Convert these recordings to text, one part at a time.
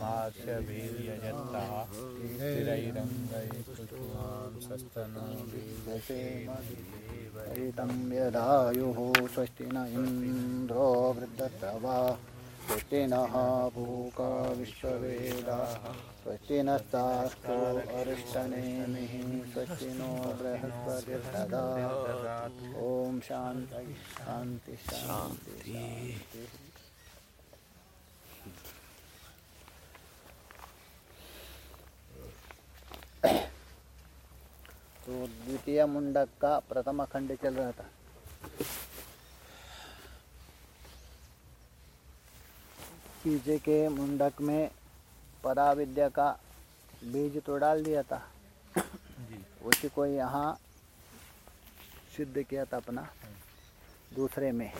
मात्स्यभिर्यजत्तः स्थिरैरङ्गैस्तुष्टुवांसस्तनो तं यदायुः स्वस्ति न इन्द्रो वृद्धत्वा स्वस्ति नः पूका विश्ववेदाः स्वस्ति नस्तास्तु अरिष्टनेमिः स्वस्ति नो बृहस्पतिर्ददा। ॐ शान्ति शान्ति शान्ति। तो द्वितीय मुंडक का प्रथम खंड चल रहा था। पीछे के मुंडक में पराविद्या का बीज तो डाल दिया था। उसी को यहाँ सिद्ध किया था अपना दूसरे में।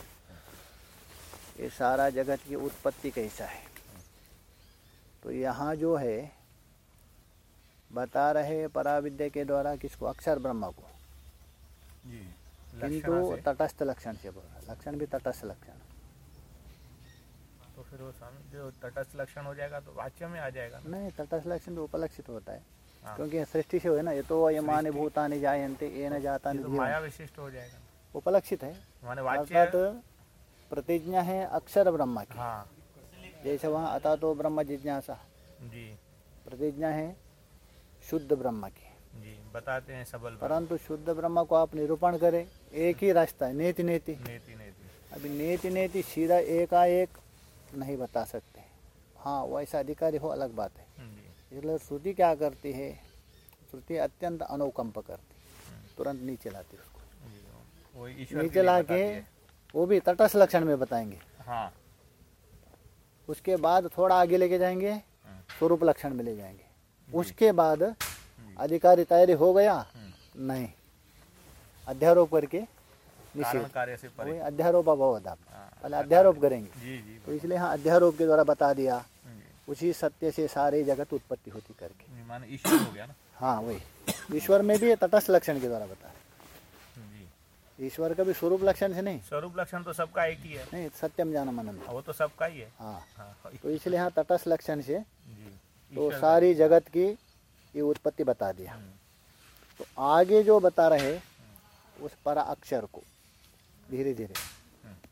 ये सारा जगत की उत्पत्ति कैसा है? तो यहाँ जो है बता रहे पराविद्या के द्वारा किसको? अक्षर ब्रह्म को। किंतु तटस्थ लक्षण से बोल। रहा लक्षण भी तटस्थ लक्षण। तो फिर वो स्वामी जो तटस्थ लक्षण हो जाएगा तो वाच्य में आ जाएगा ना? नहीं तटस्थ लक्षण तो उपलक्षित होता है। हाँ। क्योंकि सृष्टि से हुए ना ये तो ये यमानि भूतानि जायन्ते ये न जाता ये तो माया विशिष्ट हो जाएगा। उपलक्षित है। अर्थात प्रतिज्ञा है अक्षर ब्रह्म की। हाँ। जैसे वहाँ अता तो ब्रह्म जिज्ञासा। जी। प्रतिज्ञा है शुद्ध ब्रह्म की। जी बताते हैं सबल। परंतु शुद्ध ब्रह्म को आप निरूपण करें एक ही रास्ता है नेति नेति नेति। नेति अभी नेति नेति सीधा एकाएक नहीं बता सकते। हाँ वैसा अधिकारी हो अलग बात है। इसलिए श्रुति क्या करती है श्रुति अत्यंत अनुकंप करती तुरंत नीचे लाती उसको। वो नीचे ला के वो भी तटस्थ लक्षण में बताएँगे। हाँ। उसके बाद थोड़ा आगे लेके जाएँगे हम्म, स्वरूप लक्षण में ले जाएँगे। उसके बाद अधिकारी तैयारी हो गया? हम्म। नहीं। अध्यारोप करके निषेध। अध्यारोप अभवत आप हाँ, पहले अध्यारोप करेंगे। तो इसलिए हाँ अध्यारोप के द्वारा बता दिया। उसी सत्य से सारे जगत उत्पत्ति होती करके। माने ईश्वर हो गया ना? हाँ वही। ईश्वर में भी तटस्थ लक्षण के द्वारा बता ईश्वर का भी स्वरूप लक्षण से नहीं। स्वरूप लक्षण तो सबका एक ही है। नहीं सत्यम जानम अनंत हाँ, वो तो सबका ही। है। हाँ हाँ। तो इसलिए हाँ तटस्थ लक्षण से तो सारी जगत की ये उत्पत्ति बता दिया। हम्म, तो आगे जो बता रहे उस पर अक्षर को धीरे धीरे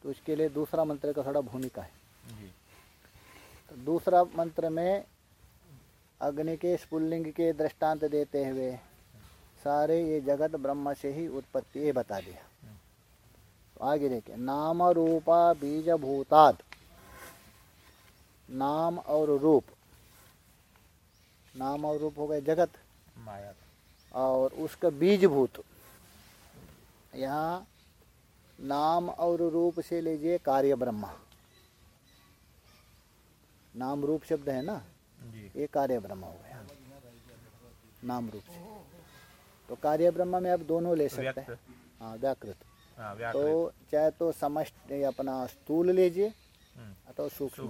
तो उसके लिए दूसरा मंत्र का थोड़ा भूमिका है। तो दूसरा मंत्र में अग्नि के स्पुल्लिंग के दृष्टांत देते हुए सारे ये जगत ब्रह्म से ही उत्पत्ति ये बता दिया। तो आगे देखिए नाम रूपा बीज भूताद नाम और रूप नाम और रूप हो गए जगत। माया। और उसका बीजभूत। यहाँ नाम और रूप से लीजिए कार्य ब्रह्मा। नाम रूप शब्द है ना? ये कार्य ब्रह्म हो गया। नाम रूप से। तो कार्य ब्रह्म में आप दोनों ले सकते हैं। हाँ व्याकृत। हाँ तो चाहे तो ये अपना स्थूल लीजिए। हम्म, अथवा सूक्ष्म।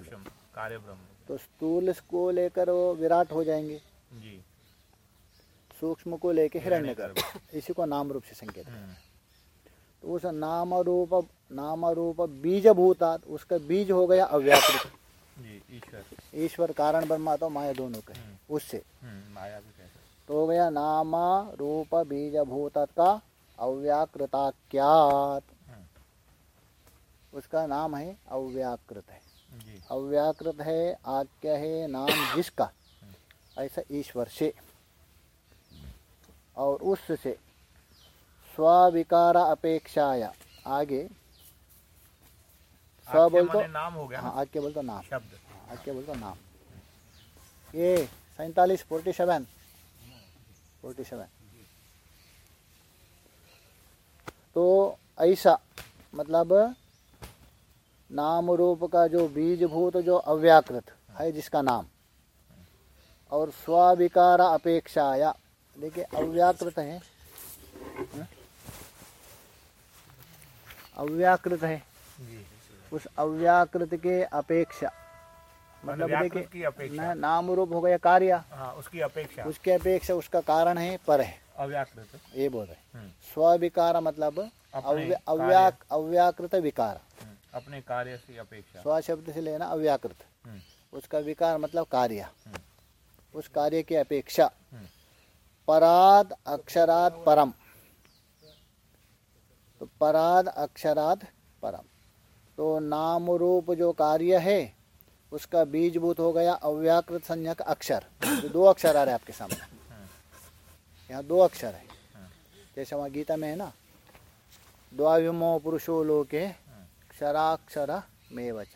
कार्य ब्रह्म। तो स्थूल को लेकर वो विराट हो जाएँगे। जी। सूक्ष्म को लेकर हिरण्य हिरण्यगर्भ। इसी को नाम रूप से संकेत हम्म, तो उस नाम रूप नाम रूप बीज भूतात उसका बीज हो गया अव्याकृत। ईश्वर। ईश्वर कारण ब्रह्मा तो माया दोनों का। उससे। हम्म, माया भी तो हो गया नाम रूप बीज भूतात का अव्याकृताख्यात। हम्म, उसका नाम है अव्याकृत है। अव्याकृत है आख्य है नाम जिसका? ऐसा ईश्वर से। और उससे स्विकार अपेक्षाया। आगे। स्व बोल तो नाम हो गया हाँ आगे बोल तो नाम। शब्द। हाँ, आगे बोल तो नाम। ये सैतालीस फोर्टी सेवन। Forty seven. तो ऐसा मतलब नाम रूप का जो बीजभूत जो अव्याकृत है जिसका नाम। और स्विकार अपेक्षाया। देखिए अव्याकृत है? अव्याकृत है। उस अव्याकृत के अपेक्षा। मतलब देखिए न- नाम रूप हो गया कार्य। हाँ उसकी अपेक्षा। उसके अपेक्षा उसका कारण है पर है। अव्याकृत। ये बोल रहे हम्म, स्विकार मतलब अव्याकृत विकार। हम्म, अपने कार्य की अपेक्षा। स्व शब्द से लेना अव्याकृत। हम्म, उसका विकार मतलब कार्य। हम्म। उस कार्य की अपेक्षा। हम्म। पराद अक्षरात परम। तो पराद अक्षरात परम। तो नाम रूप जो कार्य है उसका बीजभूत हो गया अव्याकृत संज्ञक अक्षर। जो दो अक्षर आ रहे हैं आपके सामने। यहाँ दो अक्षर है। जैसे वहाँ गीता में है ना द्वाविमो पुरुषो लोके क्षराक्षर में वच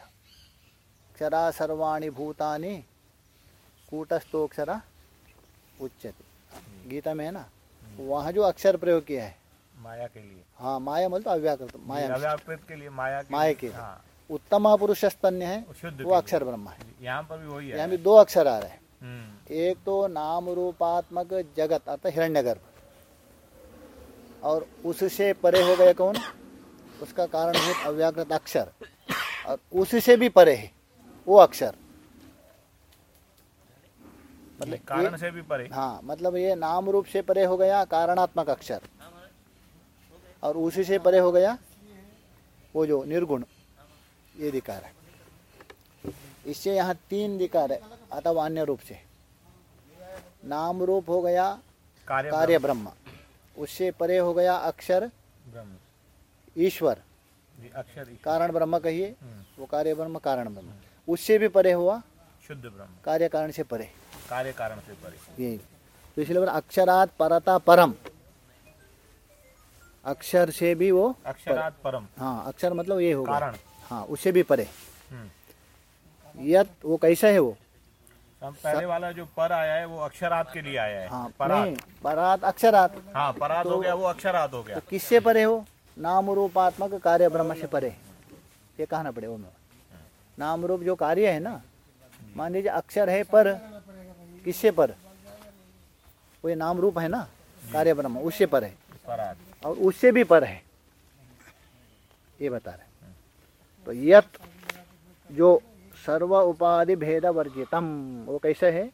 क्षरा सर्वाणी भूतानि कूटस्थोक्षर उच्चते गीता में है ना वहाँ जो अक्षर प्रयोग किया है। माया के लिए। हाँ माया बोल तो अव्याकृत माया अव्याकृत के लिए माया के माया लिए- के हाँ। उत्तम पुरुष स्तन्य है वो अक्षर ब्रह्म है। यहाँ पर भी वही है। यहाँ भी दो अक्षर आ रहे हैं। हम्म, एक तो नाम रूपात्मक जगत अर्थात हिरण्यगर्भ। और उससे परे हो गए कौन? उसका कारण है अव्याकृत अक्षर। और उससे भी परे है वो अक्षर। ये कारण से भी परे? हाँ मतलब ये नाम रूप से परे हो गया कारणात्मक अक्षर। और उसी से परे हो गया वो जो निर्गुण ये दिकार है। इससे यहाँ तीन दिकार है अथवा अन्य रूप से। नाम रूप हो गया कार्य कार्य ब्रह्म। उससे परे हो गया अक्षर ब्रह्म। ईश्वर। अक्षर कारण ब्रह्म कहिए हम्म, वो कार्य ब्रह्म कारण ब्रह्म। उससे भी परे हुआ शुद्ध ब्रह्म। कार्य कारण से परे। कार्य कारण से परे। ये तो इसलिए अक्षरात परता परम। अक्षर से भी वो अक्षरात परम। हाँ अक्षर मतलब ये होगा। कारण। हाँ उससे भी परे। हम्म। यत वो कैसा है वो? हम पहले वाला जो पर आया है वो अक्षरात के लिए आया है। हाँ परात। नहीं परात अक्षरात। हाँ परात तो, हो गया वो अक्षरात हो गया। तो किससे परे हो? नाम रूपात्मक कार्य ब्रह्म से परे। ये कहना पड़े वो में नाम रूप जो कार्य है ना, मान लीजिए अक्षर है पर, किससे पर? वो ये नाम रूप है ना, कार्य ब्रह्म, उससे पर है। और उससे भी पर है। ये बता रहे तो यत जो सर्व उपाधि भेद वर्जितम, वो कैसे है?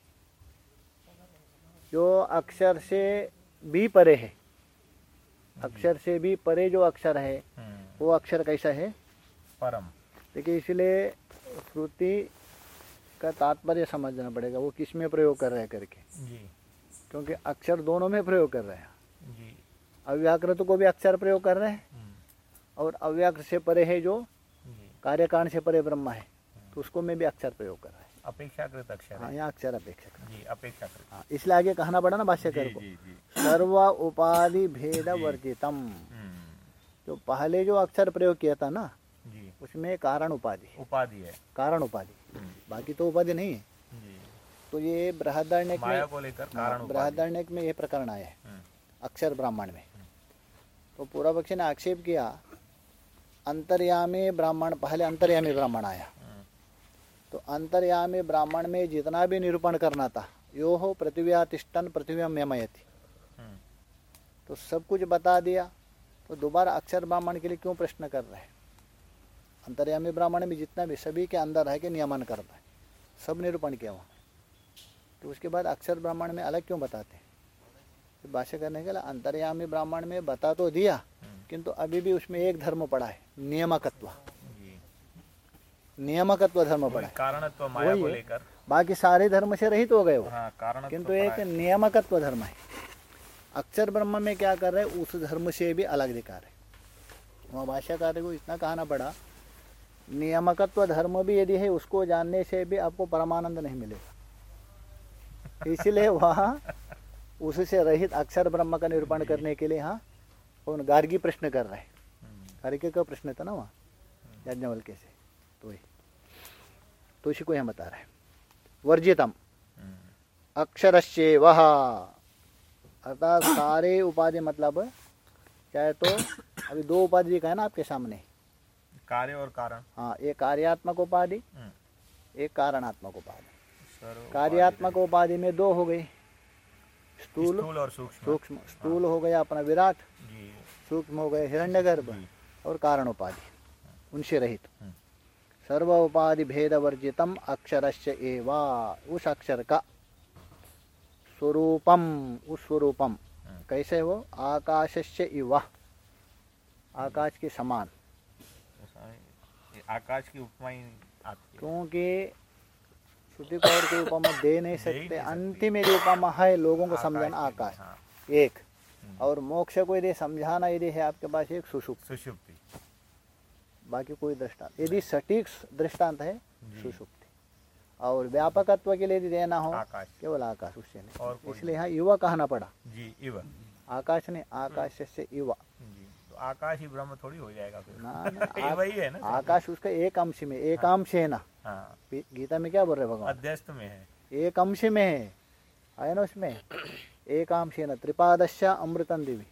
जो अक्षर से भी परे है। अक्षर से भी परे जो अक्षर है हम्म, वो अक्षर कैसा है? परम। देखिए इसलिए श्रुति का तात्पर्य समझना पड़ेगा वो किसमें प्रयोग कर रहे हैं करके। जी। क्योंकि अक्षर दोनों में प्रयोग कर रहे हैं। जी। अव्याकृत को भी अक्षर प्रयोग कर रहे हैं हम्म, और अव्याकृत से परे है जो कार्यकांड से परे ब्रह्म है तो उसको में भी अक्षर प्रयोग कर रहा है। अपेक्षाकृत अक्षर हाँ यहाँ अक्षर अपेक्षक जी अपेक्षाकृत। हाँ इसलिए आगे कहना पड़ा ना भाष्यकर को। जी जी। सर्व उपाधि भेद वर्जितम। हम्म, जो पहले जो अक्षर प्रयोग किया था ना जी। उसमें कारण उपाधि उपाधि है। कारण उपाधि। हम्म, बाकी तो उपाधि नहीं है। तो ये बृहदारण्यक माया में हाँ, उपाधि। बृहदारण्यक में ये प्रकरण आया है। हम्म, अक्षर ब्राह्मण में। तो पूरा पक्षी ने आक्षेप किया अंतर्यामी ब्राह्मण पहले अंतर्यामी ब्राह्मण आया। तो अंतर्यामी ब्राह्मण में जितना भी निरूपण करना था यो हो पृथ्व्या तिष्ठन पृथ्व्या यमयति। हम्म, तो सब कुछ बता दिया तो दोबारा अक्षर ब्राह्मण के लिए क्यों प्रश्न कर रहे हैं? अंतर्यामी ब्राह्मण में जितना भी सभी के अंदर है कि नियमन कर है सब निरूपण किया वहाँ तो उसके बाद अक्षर ब्राह्मण में अलग क्यों बताते हैं? तो भाष्य करने के लिए अंतर्यामी ब्राह्मण में बता तो दिया हम्म, किंतु अभी भी उसमें एक धर्म पड़ा है नियमकत्व। नियमकत्व धर्म पड़ा है कारणत्व माया को लेकर। बाकी सारे धर्म से रहित हो गए वो। हाँ किंतु एक नियमकत्व धर्म है। अक्षर ब्रह्म में क्या कर रहे हैं? उस धर्म से भी अलग दिखा रहे वहाँ भाष्यकार को इतना कहना पड़ा नियमकत्व धर्म भी यदि है उसको जानने से भी आपको परमानंद नहीं मिलेगा। इसलिए वहाँ उससे रहित अक्षर ब्रह्म का निरूपण करने के लिए हाँ कौन गार्गी प्रश्न कर रहे हैं। हम्म, गार्गी का प्रश्न था ना वहाँ याज्ञवल्क्य से। तो वही तो इसी को यहाँ बता रहे हैं। वर्जितम। अक्षरश्चे वह अर्थात सारे उपाधि मतलब चाहे तो अभी दो उपाधि दिखा है ना आपके सामने। कार्य और कारण। हाँ एक कार्यात्मक उपाधि एक कारणात्मक उपाधि। कार्यात्मक उपाधि में दो हो गई। स्थूल। और सूक्ष्म। सूक्ष्म। स्थूल हो गया अपना विराट। सूक्ष्म हो गए हिरण्यगर्भ जी। और कारण उपाधि उनसे रहित। हम्म। सर्व उपाधि भेद वर्जितम अक्षरस्य एवा। उस अक्षर का स्वरूपम उस स्वरूपम हम्म। कैसे वो? आकाशस्य इव। आकाश के समान। है। आकाश की उपमा ही क्योंकि श्रुति को और कोई उपमा दे नहीं नहीं सकते। अंतिम यदि उपमा है लोगों को समझाना आकाश। हाँ, एक। हम्म। और मोक्ष को यदि समझाना यदि है आपके पास एक सुषुप्त। सुषुप्ति। बाकी कोई दृष्टांत। यदि सटीक दृष्टांत है जी। सुषुप्ति और व्यापकत्व के लिए यदि देना हो आकाश। केवल आकाश उससे नहीं। इसलिए यहाँ युवा कहना पड़ा। जी इव आकाश ने आकाश से युवा। तो आकाश ही ब्रह्म थोड़ी हो जाएगा फिर। ना ना, वही है ना। आकाश उसका एक अंश में एक अंश है ना। हाँ। गीता में क्या बोल रहे भगवान? अध्यस्त में है। एक अंश में है। आया ना उसमें? एक अंश है ना। त्रिपादश अमृतन देवी।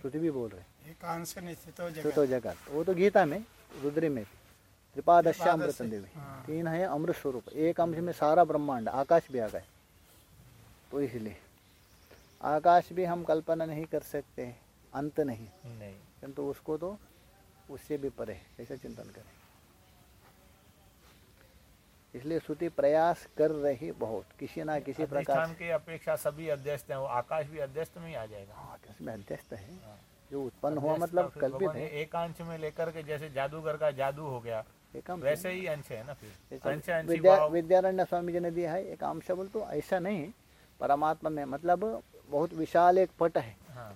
श्रुति भी बोल रहे निश्चित हो जगत। तो जगत। वो तो गीता में रुद्री में भी त्रिपादश्या अमृतन देवी। तीन है अमृत स्वरूप। एक अंश में सारा ब्रह्मांड आकाश भी आ गए। तो इसलिए आकाश भी हम कल्पना नहीं कर सकते अंत नहीं। नहीं। किंतु उसको तो उससे भी परे ऐसा चिंतन करें। इसलिए श्रुति प्रयास कर रही बहुत किसी ना किसी प्रकार की अपेक्षा सभी अध्यस्त हैं वो आकाश भी अध्यस्त में ही आ जाएगा। हाँ, इसमें अध्यस्त है। हाँ। जो उत्पन्न हुआ मतलब कल्पित है। एक अंश में लेकर के जैसे जादूगर का जादू हो गया एक वैसे ही। अंश है ना फिर। विद्या विद्यारण्य स्वामी जी ने दिया है एक अंश बोल तो ऐसा नहीं परमात्मा में मतलब बहुत विशाल एक पट है। हाँ।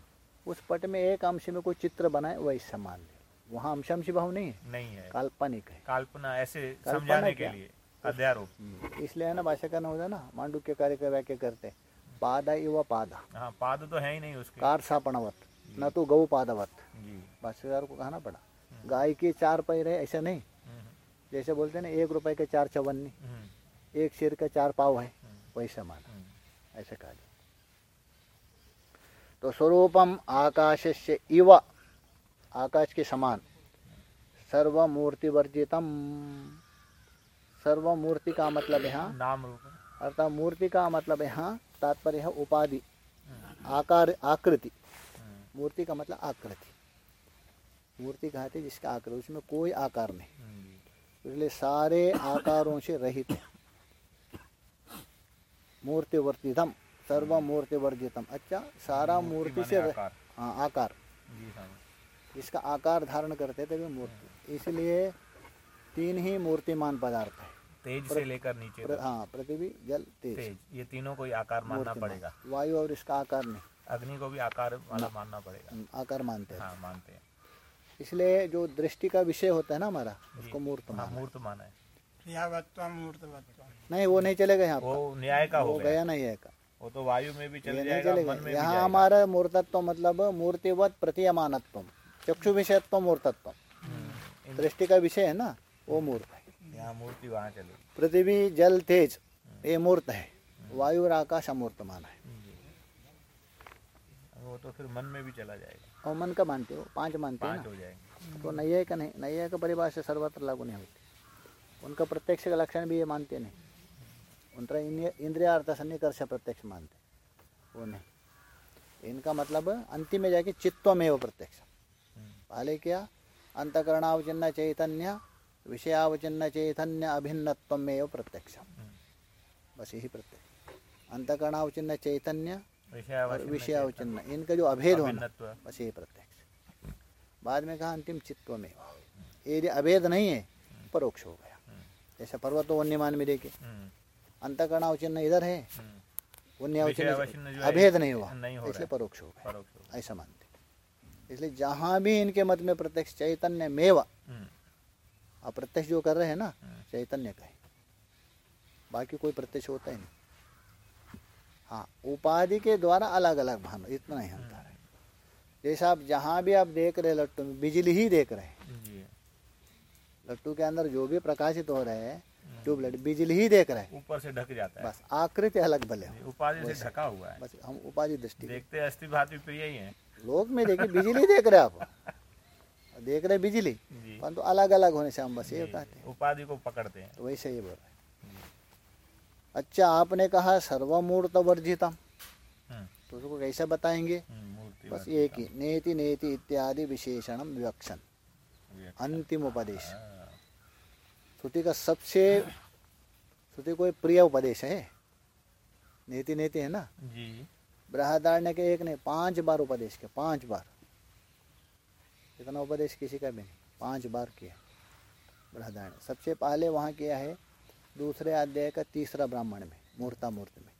उस पट में एक अंश में कोई चित्र बनाए वैसा मान ले। वहाँ अंश अंशी भाव नहीं है। नहीं है। काल्पनिक है। कल्पना ऐसे समझाने के लिए अध्यारोप। इसलिए है ना भाषा करना होता है ना मांडू के कार्य व्याख्या करते पादा इव पादा। हाँ पाद तो है ही नहीं उसके। कार सापणवत। न तो गौ पादवत। भाष्यकार को कहना पड़ा। गाय के चार पैर है ऐसा नहीं। हम्म, जैसे बोलते ना एक रुपए के चार चवन्नी हम्म, एक शेर का चार पाव है हम्म, वैसा माना हम्म। ऐसे कहा जाए तो स्वरूपम आकाश से इव आकाश के समान। सर्वमूर्ति वर्जितम सर्वमूर्ति का मतलब यहाँ नाम रूप। अर्थात मूर्ति का मतलब यहाँ तात्पर्य है उपाधि। आकार आकृति। हम्म, मूर्ति का मतलब आकृति। मूर्ति कहते जिसका आकृति उसमें कोई आकार नहीं। इसलिए सारे आकारों से रहित है। मूर्ति वर्तितम सर्व मूर्ति वर्जितम अच्छा सारा मूर्ति से आकार। हाँ आकार। जी हाँ। जिसका आकार धारण करते थे वे मूर्ति। इसलिए तीन ही मूर्तिमान पदार्थ है। तेज से लेकर नीचे प्र, हाँ पृथ्वी जल तेज। तेज ये तीनों को आकार मानना पड़ेगा। वायु और इसका आकार नहीं। अग्नि को भी आकार वाला मानना पड़ेगा। हम्म, आकार मानते हैं। हाँ मानते हैं। इसलिए जो दृष्टि का विषय होता है ना हमारा उसको मूर्त हाँ माना। मूर्त माना है। नहीं वो नहीं चलेगा यहाँ वो न्याय का हो गया। गया नहीं है का। वो तो वायु में भी चल नहीं जाएगा चलेगा। मन में यहाँ हमारा मूर्तत्व मतलब मूर्तिवत प्रतीयमानत्व चक्षु विषयत्व मूर्तत्व हम्म, दृष्टि का विषय है ना वो मूर्त है। यहाँ मूर्ति वहाँ चलेगी। पृथ्वी जल तेज ये मूर्त है। वायु और आकाश अमूर्त माना है। वो तो फिर मन में भी चला जाएगा। और मन का मानते हो? पाँच मानते हैं पाँच हो जाएँगे। तो नैया का नहीं? नैया का परिभाषा सर्वत्र लागू नहीं होती। उनका प्रत्यक्ष का लक्षण भी ये मानते नहीं। उनका इंद्रिया अर्थ सन्निकर्ष प्रत्यक्ष मानते वो नहीं। इनका मतलब अंतिम में जाके चित्व में वो प्रत्यक्ष। पहले क्या? अंतकरणावचिन्न चैतन्य विषयावचिन्न चैतन्य अभिन्नत्व में वो प्रत्यक्ष। हम्म। बस यही प्रत्यक्ष अंतकरणावचिन्न चैतन्य विषयावचन इनका जो अभेद होना बस यही प्रत्यक्ष। बाद में कहा अंतिम चित्व में। यदि अभेद नहीं है परोक्ष हो गया। जैसे पर्वतो वन्यमान में देखे। अंतकरणावचिन्न इधर है। है, अभेद नहीं हुआ। इसलिए परोक्ष हो गया। ऐसा मानते इसलिए जहाँ भी इनके मत में प्रत्यक्ष चैतन्य मेवा अप्रत्यक्ष जो कर रहे हैं ना हम्म। चैतन्य का बाकी कोई प्रत्यक्ष होता ही नहीं। हाँ उपाधि के द्वारा अलग अलग भान इतना ही अंतर है। जैसा आप जहाँ भी आप देख रहे लट्टू में बिजली ही देख रहे हैं। लट्टू के अंदर जो भी प्रकाशित हो रहे हैं ट्यूबलाइट बिजली ही देख रहे हैं। ऊपर से ढक जाता है। बस आकृति अलग भले उपाधि से ढका हुआ है। बस हम उपाधि दृष्टि देखते अस्थि भात प्रिय ही है। लोग में देखिए बिजली देख रहे आप। देख रहे बिजली। परंतु अलग अलग होने से हम बस ये कहते हैं। उपाधि को पकड़ते हैं। तो वैसे ही बोल रहे हैं। अच्छा आपने कहा सर्वमूर्त वर्जितम हम्म, तो उसको कैसे बताएँगे? हम्म, बस। एक ही नेति नेति इत्यादि विशेषण विवक्षण अंतिम उपदेश। हाँ, श्रुति का सबसे श्रुति को प्रिय उपदेश है? नेति नेति है ना? जी। बृहदारण्य के एक नहीं पाँच बार उपदेश किया पाँच बार। इतना उपदेश किसी का भी नहीं पाँच बार किया बृहदारण्य। सबसे पहले वहाँ किया है दूसरे अध्याय का तीसरा ब्राह्मण में मूर्ता मूर्त में।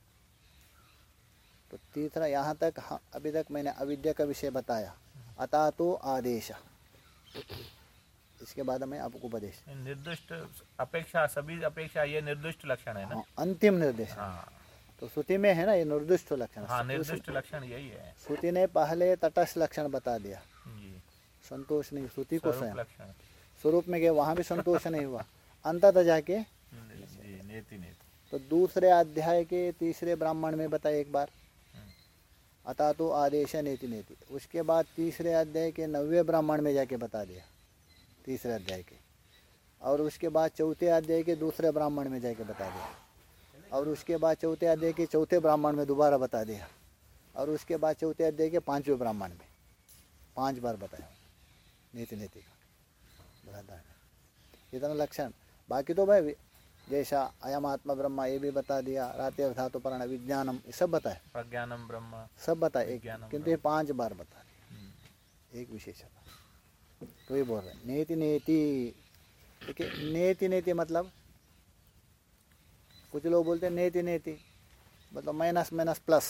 तो तीसरा यहाँ तक हाँ, अभी तक मैंने अविद्या का विषय बताया। अता तो आदेश। इसके बाद में आपको उपदेश निर्दिष्ट अपेक्षा सभी अपेक्षा ये निर्दिष्ट लक्षण है ना? हाँ, अंतिम निर्देश। हाँ। तो श्रुति में है ना ये निर्दिष्ट लक्षण। हाँ निर्दिष्ट लक्षण यही है। श्रुति ने पहले तटस्थ लक्षण बता दिया। संतोष नहीं श्रुति को स्वरूप स्वयं। स्वरूप में गए वहाँ भी संतोष नहीं हुआ। अंततः जाके तो दूसरे अध्याय के तीसरे ब्राह्मण में बताए एक बार। अतः तो आदेश नेति नेति। उसके बाद तीसरे अध्याय के नवे ब्राह्मण में जाके बता दिया तीसरे अध्याय के। और उसके बाद चौथे अध्याय के दूसरे ब्राह्मण में जाके बता दिया। और उसके बाद चौथे अध्याय के चौथे ब्राह्मण में दोबारा बता दिया। और उसके बाद चौथे अध्याय के पाँचवें ब्राह्मण में। पाँच बार बताया। नीति नीति का। इतना लक्षण। बाकी तो भाई जैसा अयम आत्मा ब्रह्मा ये भी बता दिया राते धातु परण विज्ञानम ये सब बताए प्रज्ञानम ब्रह्म सब बताए एक किंतु ये पाँच बार बता दिया। एक विशेषता। तो ये बोल रहे हैं नेति नेति देखिए नेति नेति मतलब कुछ लोग बोलते हैं नेति नेति मतलब माइनस माइनस प्लस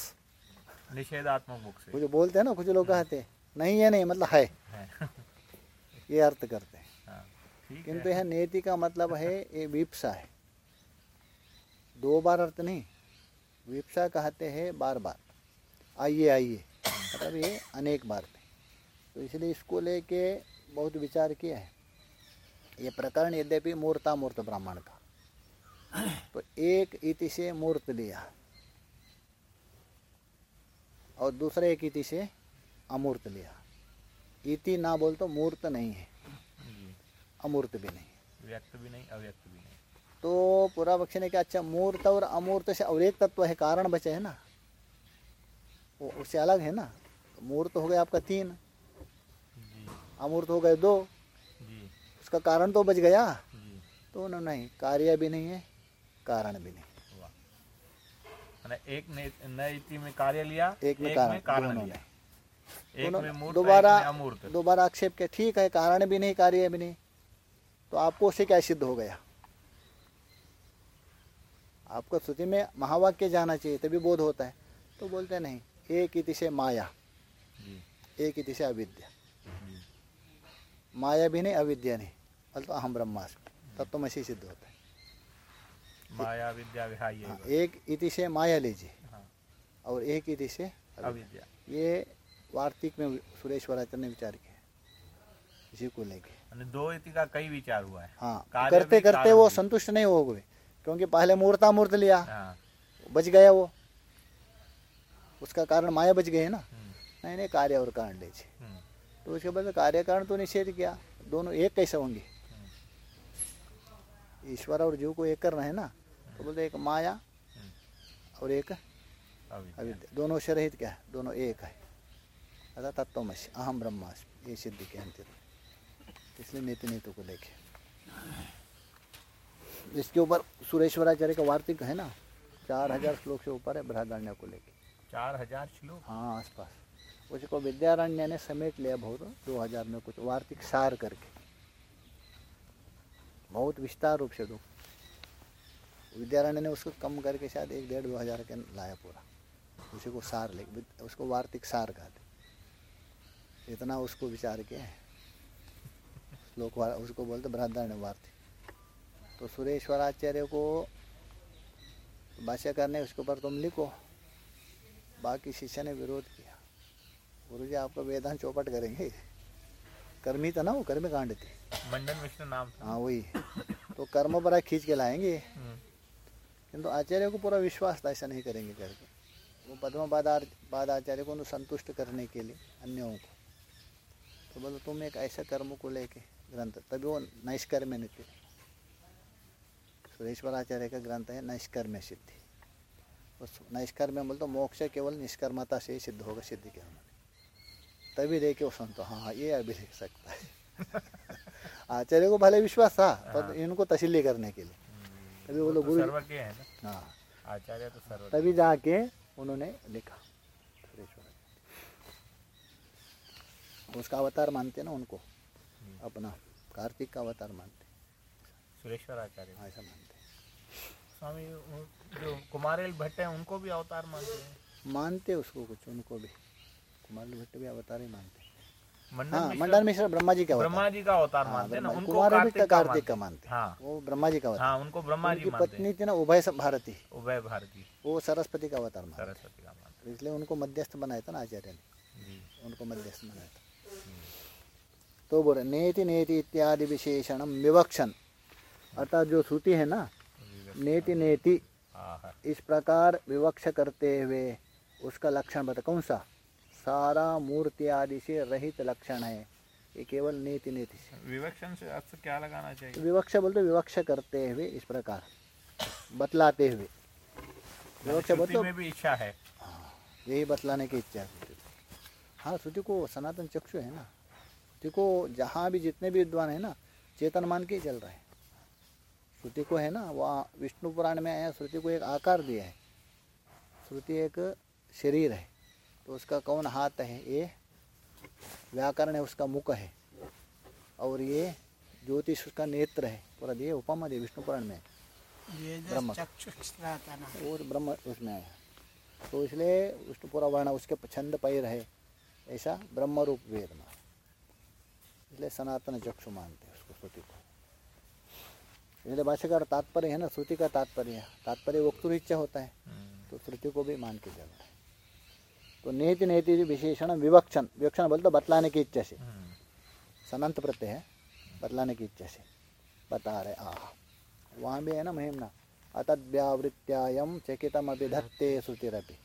निषेधात्मक मुख से कुछ बोलते हैं ना कुछ लोग कहते हैं नहीं है नहीं मतलब है। है। ये अर्थ करते हैं। हाँ, किंतु यह नेति का मतलब है ये विप्सा है। दो बार अर्थ नहीं विप्सा कहते हैं बार बार। आइए आइए। मतलब ये अनेक बार में तो इसलिए इसको लेके बहुत विचार किया है। ये प्रकरण यद्यपि मूर्ता मूर्त ब्राह्मण का। तो एक इति से मूर्त लिया और दूसरे एक इति से अमूर्त लिया इति ना बोल तो मूर्त नहीं है। अमूर्त भी नहीं व्यक्त भी नहीं अव्यक्त भी तो पूरा पक्ष ने कहा अच्छा मूर्त और अमूर्त से और एक तत्व है कारण बचे है ना? वो उससे अलग है ना? तो मूर्त हो गया आपका तीन। अमूर्त हो गए दो। जी। उसका कारण तो बच गया। तो उन्होंने नहीं कार्य भी नहीं है कारण भी नहीं। एक ने में कार्य लिया एक में कारण कारण लिया। दोबारा दोबारा आक्षेप किया ठीक है कारण भी नहीं कार्य भी नहीं। तो आपको उसे क्या सिद्ध हो गया? आपको श्रुति में महावाक्य जाना चाहिए तभी बोध होता है। तो बोलते नहीं एक इति से माया एक इति से अविद्या। माया भी नहीं अविद्या नहीं। बल तो अहम ब्रह्मास्मि। मसी सिद्ध होता है। माया विद्या विहाय हाँ, एक इति से माया लीजिए। हाँ। और एक इति से अविद्या। अविद्या ये वार्तिक में सुरेश्वराचार्य ने विचार किया इसी को लेके। दो इति का कई विचार हुआ है। हाँ करते करते वो संतुष्ट नहीं हो गए। क्योंकि पहले मूर्ता मूर्त लिया। हाँ। बच गया वो। उसका कारण माया बच गई है ना। हम्म, नहीं नहीं कार्य और कारण लीजिए हम्म, तो उसके बाद कार्य कारण तो निषेध किया। दोनों एक कैसे होंगे? ईश्वर और जीव को एक करना है ना। तो बोलते एक माया और एक अविद्या। दोनों से रहित क्या है? दोनों एक है। अतः तत्वमसी अहम ब्रह्मास्मि ये सिद्धि के अंतिम इसलिए नीति नीति को लेके इसके ऊपर सुरेश्वराचार्य का वार्तिक है ना? चार हज़ार श्लोक से ऊपर है बृहदारण्य को लेके। चार हज़ार श्लोक? हाँ आसपास। उसको विद्यारण्य ने समेट लिया बहुत दो हज़ार में कुछ वार्तिक सार करके। बहुत विस्तार रूप से दो। विद्यारण्य ने उसको कम करके शायद एक डेढ़ दो हज़ार के लाया पूरा। उसी को सार ले उसको वार्तिक सार कहते इतना उसको विचार के श्लोक उसको बोलते बृहदारण्य वार्तिक। तो सुरेश्वराचार्य को भाष्य करने उसके ऊपर तुम लिखो। बाकी शिष्य ने विरोध किया। गुरु जी आपका वेदांत चौपट करेंगे। कर्मी था ना वो कर्म कांड थे। मंडन विष्णु नाम था। हाँ वही। तो कर्म पर खींच के लाएँगे। हम्म, किंतु आचार्य को पूरा विश्वास था ऐसा नहीं करेंगे करके। वो पद्म बाद आचार्य को संतुष्ट करने के लिए अन्यों को। तो बोलो तुम एक ऐसा कर्म को लेके ग्रंथ तभी वो नैष्कर्म्य निकले। सुरेश्वर आचार्य का ग्रंथ है नैष्कर्म्य सिद्धि। उस नैष्कर्म्य बोल तो मोक्ष केवल निष्कर्मता से ही सिद्ध होगा सिद्धि के उन्होंने तभी देखे वो संतो हाँ ये अभी लिख सकता है। आचार्य को भले विश्वास था पर इनको तसल्ली करने के लिए। तभी वो बोलो तो गुरु है हाँ। आचार्य तो तभी जाके उन्होंने लिखा उसका अवतार मानते ना उनको अपना कार्तिक का अवतार मानते। सुरेश्वर आचार्य। हाँ, ऐसा मानते। स्वामी जो कुमारेल भट्ट है उनको भी अवतार मानते हैं। मानते उसको कुछ उनको भी। कुमार भट्ट भी अवतार ही मानते हाँ। मिश्र मंडन मिश्र ब्रह्मा जी का ब्रह्मा जी का अवतार हाँ, मानते हैं ना उनको कुमार कार्तिक का कार्तिक का मानते मानते हाँ। वो ब्रह्मा जी का अवतार। हाँ उनको ब्रह्मा जी मानते पत्नी थी ना उभय भारती। उभय भारती। वो सरस्वती का अवतार मानते सरस्वती का मानते इसलिए उनको मध्यस्थ बनाया था ना आचार्य ने। उनको मध्यस्थ बनाया था। तो बोले नेति नेति इत्यादि विशेषण विवक्षण अर्थात जो श्रुति है ना नेति नेति। हाँ हाँ इस प्रकार विवक्ष करते हुए उसका लक्षण बता कौन सा? सारा मूर्ति आदि से रहित लक्षण है। ये केवल नेति नेति से। विवक्षण से अर्थ क्या लगाना चाहिए? विवक्ष बोलते विवक्ष करते हुए इस प्रकार। बतलाते हुए। विवक्ष बोलते में भी इच्छा है यही बतलाने की इच्छा है। हाँ श्रुति को सनातन चक्षु है ना। श्रुति को जहाँ भी जितने भी विद्वान है ना चेतन मान के ही चल रहे हैं। श्रुति को है ना वहाँ विष्णु पुराण में आया श्रुति को एक आकार दिया है। श्रुति एक शरीर है तो उसका कौन हाथ है? ये व्याकरण है उसका मुख है। और ये ज्योतिष उसका नेत्र है पूरा दिए उपमा दिए विष्णु पुराण में। ब्रह्म। ब्रह्म उसमें आया। तो इसलिए विष्णु पूरा वर्ण उसके छंद पैर है ऐसा ब्रह्म रूप वेद में। इसलिए सनातन चक्षु मानते हैं उसको श्रुति को। इसलिए भाष्यकार तात्पर्य है ना श्रुति का तात्पर्य तात्पर्य वक्तुर इच्छा होता है हम्म, तो श्रुति को भी मान के चल रहा है। तो नेति नेति विशेषण विवक्षण विवक्षण बोलते बतलाने की इच्छा से। हम्म, सनंत प्रत्यय है बतलाने की इच्छा से। बता रहे आह। वहाँ भी है ना महिमना अतद्व्यावृत्यायम चकितम अभिधत्ते श्रुतिरपि।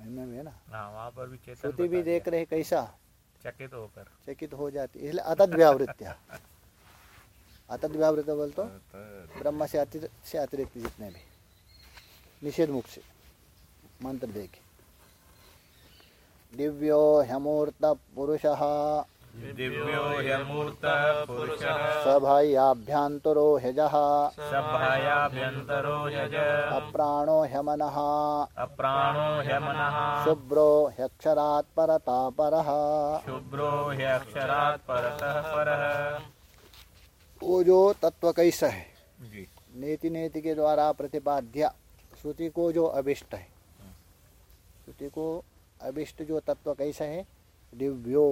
महिमा में है ना? हाँ वहाँ पर भी श्रुति भी देख रहे कैसा? चकित होकर। चकित हो जाती इसलिए अतद्व्यावृत्या। अतद्व्यावृत बोल तो ब्रह्म से अतिरिक्त से अतिरिक्त जितने भी निषेध मुख से मंत्र देखे दिव्यो ह्यमूर्त पुरुषः। दिव्यो ह्यमूर्त पुरुषः। सभायाभ्यन्तरो ह्यजः। सभायाभ्यन्तरो यज अप्राणो ह्यमनः। अप्राणो ह्यमनः। शुभ्रो ह्यक्षरात् परता परः। शुभ्रो ह्यक्षरात् परतः परः। वो जो। तत्व कैसा है जी नेति नेति के द्वारा प्रतिपाद्य श्रुति को जो अभिष्ट है। श्रुति को अभिष्ट जो तत्व कैसा है दिव्यो।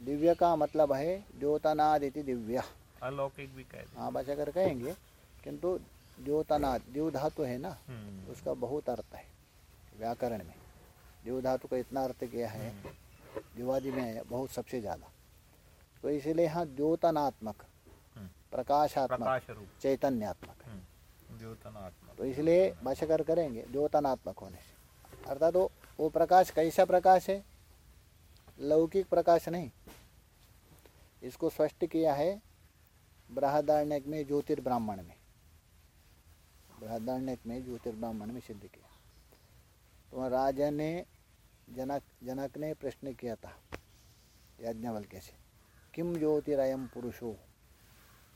दिव्य का मतलब है ज्योतनादिति दिव्य। अलौकिक भी कह दे हाँ बचा कर कहेंगे किंतु ज्योतनाद दिव धातु है ना हम्म, उसका बहुत अर्थ है व्याकरण में। दिव धातु का इतना अर्थ किया है? दिवादी में बहुत सबसे ज़्यादा। तो इसलिए यहाँ द्योतनात्मक हम्म, प्रकाशात्मक प्रकाश चैतन्यात्मक हम्म, द्योतनात्मक। तो इसलिए भाष्यकर करेंगे द्योतनात्मक होने से। अर्थात वो वो प्रकाश कैसा प्रकाश है? लौकिक प्रकाश नहीं। इसको स्पष्ट किया है बृहदारण्यक में ज्योतिर्ब्राह्मण में। बृहदारण्यक में ज्योतिर्ब्राह्मण में सिद्ध किया। तो राजा ने जनक जनक ने प्रश्न किया था याज्ञवल्क्य से। किम ज्योतिरयम पुरुषो?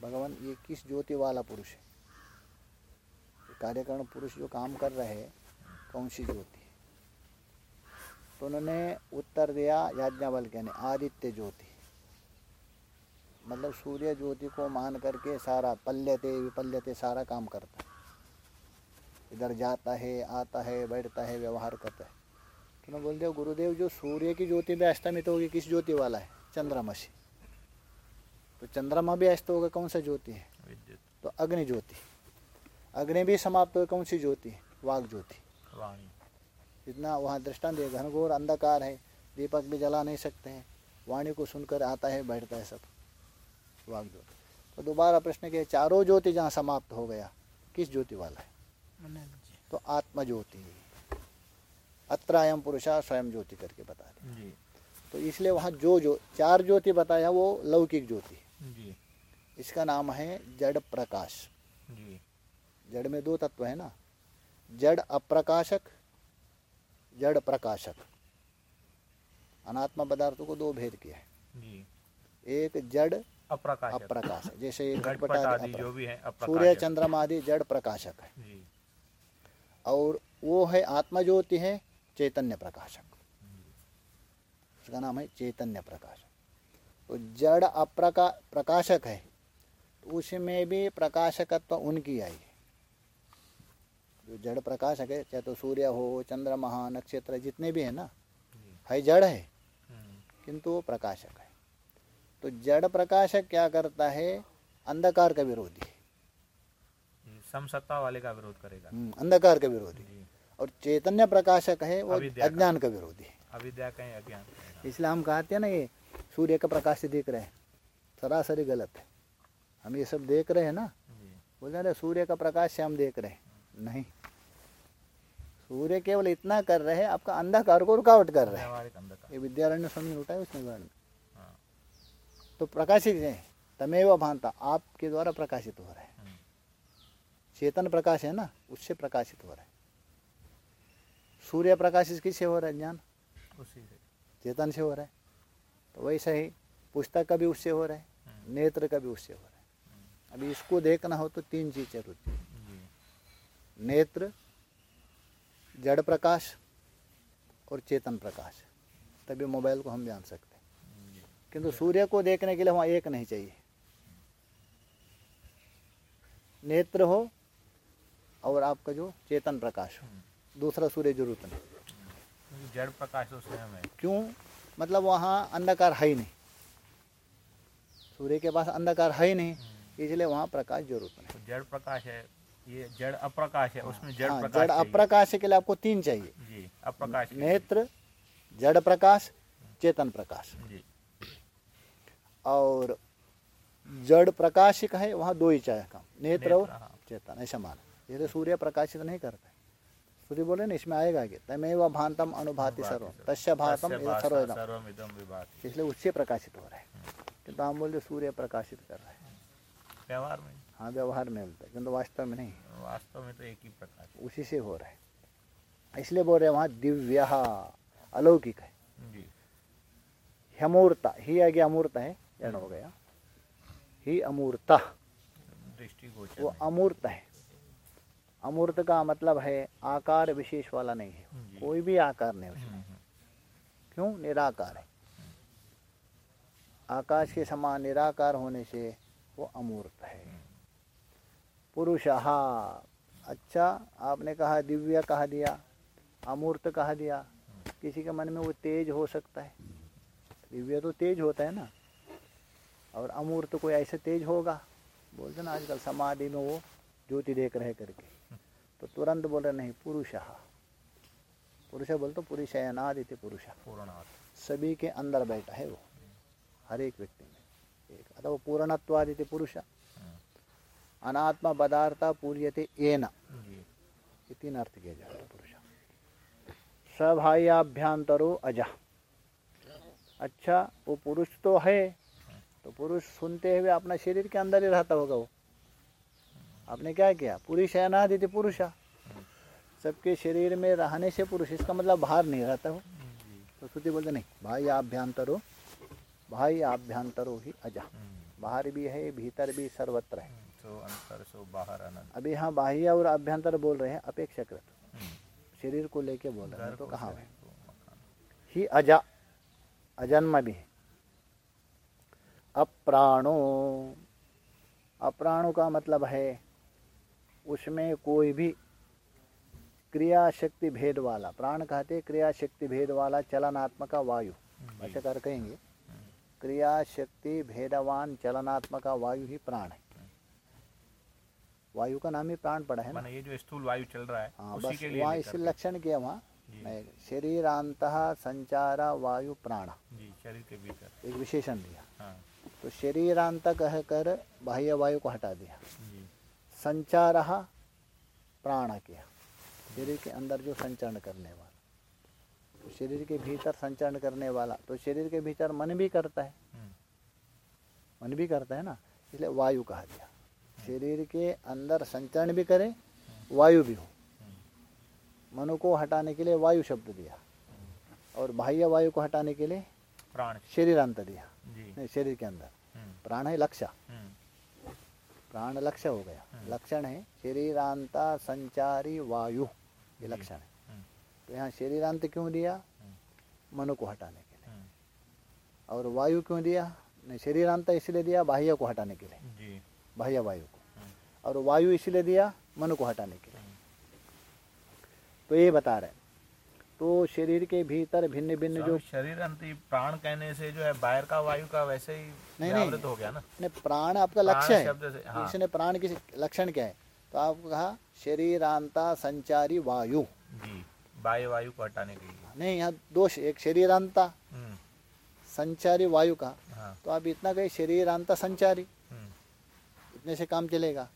भगवान, ये किस ज्योति वाला पुरुष है? कार्यकरण पुरुष जो काम कर रहे हैं, कौन सी ज्योति तो उन्होंने उत्तर दिया, याज्ञावल्क्य ने, आदित्य ज्योति। मतलब सूर्य ज्योति को मान करके सारा पल्यते विपल्यते सारा काम करता है। इधर जाता है, आता है, बैठता है, व्यवहार करता है। तो उन्होंने बोल दिया, गुरुदेव, जो सूर्य की ज्योति में अस्तमित होगी, किस ज्योति वाला है? चंद्रमा से तो चंद्रमा भी अस्त होगा कौन सा ज्योति है? तो अग्नि ज्योति। अग्नि भी समाप्त हो कौन सी ज्योति है? वाग ज्योति। वाणी। इतना वहाँ दृष्टांत है घनघोर अंधकार है दीपक भी जला नहीं सकते हैं। वाणी को सुनकर आता है बैठता है सब। वाग ज्योति। तो दोबारा प्रश्न किया चारों ज्योति जहाँ समाप्त हो गया किस ज्योति वाला है? तो आत्म ज्योति। अत्रायम पुरुषा स्वयं ज्योति करके बता रहे तो इसलिए वहाँ जो जो चार ज्योति बताया वो लौकिक ज्योति जी। इसका नाम है जड़ प्रकाश। जी। जड़ में दो तत्व है ना? जड़ अप्रकाशक जड़ प्रकाशक। अनात्मा पदार्थों को दो भेद किया है। जी। एक जड़ अप्रकाश। अप्रकाशक जैसे जो भी है सूर्य अप्रकाश चंद्रमा आदि जड़ प्रकाशक है। जी। और वो है आत्मा ज्योति है चैतन्य प्रकाशक। उसका नाम है चैतन्य प्रकाशक। जड़ अप्रका प्रकाशक है तो उसमें भी प्रकाशकत्व उनकी आई है। जो जड़ प्रकाशक है चाहे तो सूर्य हो चंद्रमा नक्षत्र जितने भी है ना है जड़ है किंतु वो प्रकाशक है। तो जड़ प्रकाशक क्या करता है? अंधकार का विरोधी समसत्ता वाले का विरोध करेगा। हम्म, अंधकार का विरोधी और चैतन्य प्रकाशक है वो अज्ञान का विरोधी है। अविद्या कहीं अज्ञान। इसलिए हम कहते हैं ना ये सूर्य का प्रकाश से देख रहे हैं। सरासरी गलत है। हम ये सब देख रहे हैं ना? बोल रहे सूर्य का प्रकाश से हम देख रहे हैं। नहीं। सूर्य केवल इतना कर रहे हैं आपका अंधकार को रुकावट कर रहे हैं। ये विद्यारण्य स्वामी ने उठाया उसमें वर्ण हाँ। तो प्रकाशित है। तमेव भानता आपके द्वारा प्रकाशित हो रहा है। हम्म, चेतन प्रकाश है ना? उससे प्रकाशित हो रहा है। सूर्य प्रकाशित किससे हो रहा है ज्ञान? उसी से। चेतन से हो रहा है। तो वैसा ही पुस्तक का भी उससे हो रहा है हम्म, नेत्र का भी उससे हो रहा है। अभी इसको देखना हो तो तीन चीज़ें होती है। नेत्र जड़ प्रकाश और चेतन प्रकाश। तभी मोबाइल को हम जान सकते हैं। किंतु सूर्य को देखने के लिए वहाँ एक नहीं चाहिए। नेत्र हो और आपका जो चेतन प्रकाश हो हम्म, दूसरा सूर्य ज़रूरत नहीं। जड़ प्रकाश स्वयं क्यों? मतलब वहाँ अंधकार है ही नहीं। सूर्य के पास अंधकार है ही नहीं इसलिए वहाँ प्रकाश ज़रूरत नहीं। तो जड़ प्रकाश है ये जड़ अप्रकाश है उसमें जड़ हाँ, प्रकाश जड़ अप्रकाश के लिए आपको तीन चाहिए। जी अप्रकाश नेत्र जड़ प्रकाश चेतन प्रकाश। जी। और जड़ प्रकाशिक है वहाँ दो ही चाहिए काम नेत्र और हाँ। चेतन ऐसा माना। इसलिए सूर्य प्रकाशित नहीं करता सूर्य बोले ना इसमें आएगा आगे तमेव भांतम अनुभाति सर्व। तस्य भातम विभाति। इसलिए उससे प्रकाशित हो रहा है। किंतु हम बोलते सूर्य प्रकाशित कर रहा है। व्यवहार में? हाँ व्यवहार में होता है किंतु वास्तव में नहीं। वास्तव में तो एक ही प्रकाश उसी से हो रहा है। इसलिए बोल रहे हैं वहाँ दिव्य अलौकिक है। हमूर्ता ही आगे अमूर्त है जड़ हो गया। ही अमूर्ता। दृष्टि वो अमूर्त है। अमूर्त का मतलब है आकार विशेष वाला नहीं है। कोई भी आकार नहीं उसमें। हम्म, हम्म, क्यों? निराकार है। आकाश के समान निराकार होने से वो अमूर्त है। पुरुष अच्छा आपने कहा दिव्य कहा दिया अमूर्त कहा दिया। किसी के मन में वो तेज हो सकता है। दिव्य तो तेज होता है ना। और अमूर्त कोई ऐसे तेज होगा? बोलते ना आजकल समाधि में वो ज्योति देख रहे करके। तो तुरंत बोल रहे नहीं पुरुष। पुरुष बोल तो पुरुष। है अनादित्य पुरुष सभी के अंदर बैठा है वो हर एक व्यक्ति में। एक अथवा पूर्णत्वादित्य पुरुष। हम्म, अनात्मा पदार्थ पूर्यते ये तीन अर्थ किया जाता है पुरुष। सभायाभ्यांतरो अजा। अच्छा वो पुरुष तो है तो पुरुष सुनते हुए अपना शरीर के अंदर ही रहता होगा वो। आपने क्या किया? पुरुष है अनादित्य पुरुष सबके शरीर में रहने से पुरुष इसका मतलब बाहर नहीं रहता हो तो श्रुति बोलते नहीं भाई आभ्यंतरो भाई आभ्यंतरो ही अजा। बाहर भी है भीतर भी सर्वत्र है। सो अंतर सो बाहर अभी यहाँ बाह्य और अभ्यंतर बोल रहे हैं अपेक्षाकृत। शरीर को लेके बोल रहे हैं तो कहाँ है? ही अजा अजन्म भी है। अप्राणो अप्राणो का मतलब है उसमें कोई भी क्रिया शक्ति भेद वाला प्राण कहते क्रिया शक्ति भेद वाला चलनात्मक वायु जी, ऐसे कर कहेंगे। क्रिया शक्ति भेदवान चलनात्मक वायु ही प्राण है। वायु का नाम ही प्राण पड़ा है ना। ये जो स्थूल वायु चल रहा है हाँ उसी बस के लिए वहाँ इसे लक्षण किया वहाँ। शरीरांत संचार वायु प्राण। शरीर के भीतर। एक विशेषण दिया। हाँ। तो शरीरांत कह कर बाह्य वायु को हटा दिया। जी संचार प्राण किया शरीर के अंदर जो संचरण करने वाला। तो शरीर के भीतर संचरण करने वाला। तो शरीर के भीतर मन भी करता है। हम्म, मन भी करता है ना इसलिए वायु कहा गया। शरीर के अंदर संचरण भी करे वायु भी हो। मनो को हटाने के लिए वायु शब्द दिया। और बाह्य वायु को हटाने के लिए प्राण। शरीरांत दिया। जी। नहीं शरीर के अंदर। हम्म, प्राण है लक्ष्य। हम्म, प्राण लक्ष्य हो गया। हम्म। लक्षण है शरीरांता संचारी वायु ये लक्षण है। हम्म, तो यहाँ शरीरांत क्यों दिया? मनो को हटाने के लिए। हम्म, और वायु क्यों दिया? नहीं शरीरांत इसलिए दिया बाह्य को हटाने के लिए। बाह्य वायु को। और वायु इसलिए दिया मन को हटाने के लिए। तो ये बता रहे तो शरीर के भीतर भिन्न भिन्न जो शरीर अंति प्राण कहने से जो है बाहर का वायु का वैसे ही नहीं। नहीं। हो गया ना? ने प्राण आपका लक्ष्य है। हाँ। इसने प्राण की लक्षण क्या है? तो आपको कहा शरीरांता संचारी वायु। जी बाह्य वायु को हटाने के लिए। नहीं यहाँ दोष एक शरीरांता हम्म, संचारी वायु का। हाँ। तो आप इतना कहे शरीरांता संचारी। हम्म, इतने से काम चलेगा।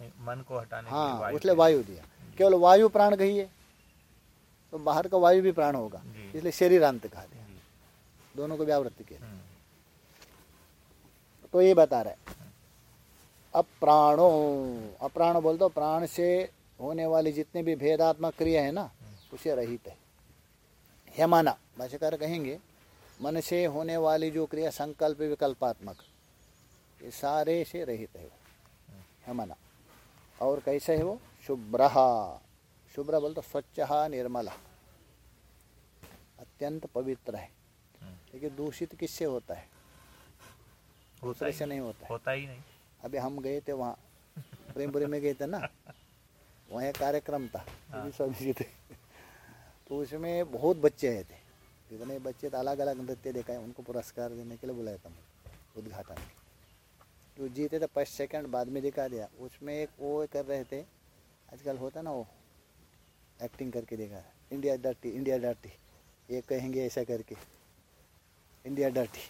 मन को हटाने हाँ के- वायु दिया। केवल वायु प्राण कहिए। तो बाहर का वायु भी प्राण होगा। इसलिए शरीरांत कहा दिया दोनों को व्यावृत्ति किया। हम्म, तो ये बता रहे अप्राणो अप्राण बोल दो प्राण से होने वाली जितने भी भेदात्मक क्रिया है ना उसे रहित है। हेमाना भाष्यकार कहेंगे मन से होने वाली जो क्रिया संकल्प विकल्पात्मक ये सारे से रहित है। वो हेमाना और कैसे है वो? शुभ्र शुभ्र बोल तो स्वच्छ निर्मला। अत्यंत पवित्र है। लेकिन दूषित किससे होता है? दूसरे से नहीं होता है। होता ही नहीं। अभी हम गए थे वहाँ। प्रेमपुरी में गए थे ना? वहाँ एक कार्यक्रम था। भी स्वामी जी थे। तो उसमें बहुत बच्चे आए थे। जितने बच्चे तो अलग अलग नृत्य देखा है उनको पुरस्कार देने के लिए बुलाया था उद्घाटन जो जीते थे फ़र्स्ट सेकंड बाद में दिखा दिया। उसमें एक वो कर रहे थे। आजकल होता ना वो एक्टिंग करके देखा इंडिया डर्टी इंडिया डर्टी। ये कहेंगे ऐसा करके। India dirty.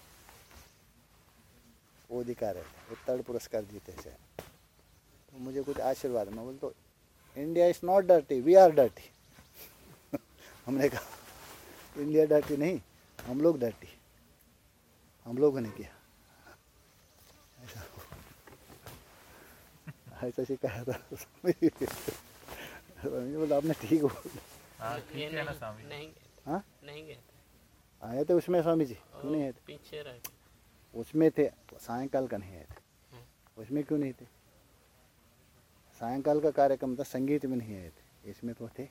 वो दिखा रहे थे वो थर्ड पुरस्कार जीते थे तो मुझे कुछ आशीर्वाद, मैं बोल तो India is not dirty we are dirty हमने कहा, इंडिया डर्टी नहीं, हम लोग डर्टी हम लोगों ने किया। ऐसा ऐसा सिखाया था। बोला आपने ठीक बोला। हाँ है नहीं स्वामी नहीं गए हाँ? नहीं गए। आए थे उसमें स्वामी जी? क्यों नहीं आए थे? पीछे रह उसमें थे सायंकाल का नहीं आए थे। उसमें क्यों नहीं थे? सायंकाल का कार्यक्रम था संगीत में नहीं आए थे। इसमें तो थे।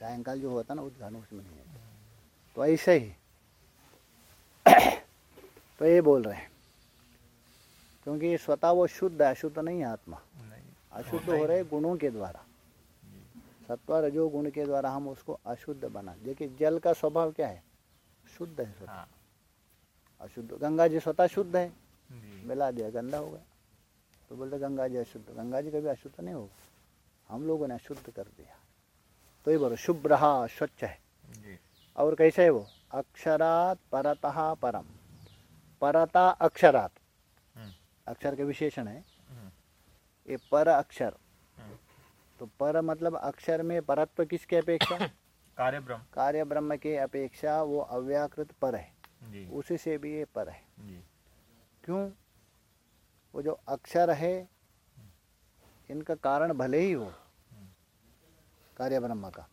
सायंकाल जो होता ना उद्घाटन उसमें नहीं आए थे। तो ऐसे ही तो ये बोल रहे हैं क्योंकि स्वतः वो शुद्ध है अशुद्ध नहीं है आत्मा। नहीं। अशुद्ध हो रहे गुणों के द्वारा। सत्व रजो गुण के द्वारा हम उसको अशुद्ध बना। देखिए जल का स्वभाव क्या है? शुद्ध है स्वतः। हाँ। अशुद्ध। गंगा जी स्वतः शुद्ध है। मिला दिया गंदा हो गया। तो बोलते गंगा जी अशुद्ध। गंगा जी कभी अशुद्ध नहीं होगा। हम लोगों ने अशुद्ध कर दिया। तो ये बोलो शुभ्र स्वच्छ है। और कैसे है वो? अक्षरात परतः परम। परता अक्षरात। हम्म, अक्षर के विशेषण है। ये पर अक्षर। तो पर मतलब अक्षर में परत्व किसके अपेक्षा? कार्य ब्रह्म कार्य ब्रह्म के अपेक्षा वो अव्याकृत पर है। जी। उसी से भी ये पर है। क्यों? वो जो अक्षर है इनका कारण भले ही हो कार्य ब्रह्म का।